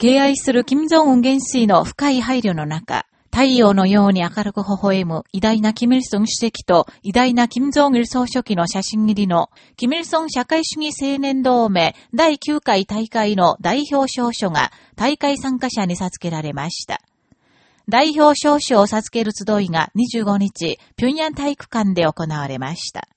敬愛する金正恩元帥の深い配慮の中、太陽のように明るく微笑む偉大なキム・イルソン主席と偉大なキム金正恩総書記の写真切りのキム・イルソン社会主義青年同盟第9回大会の代表証書が大会参加者に授けられました。代表証書を授ける集いが25日、平壌体育館で行われました。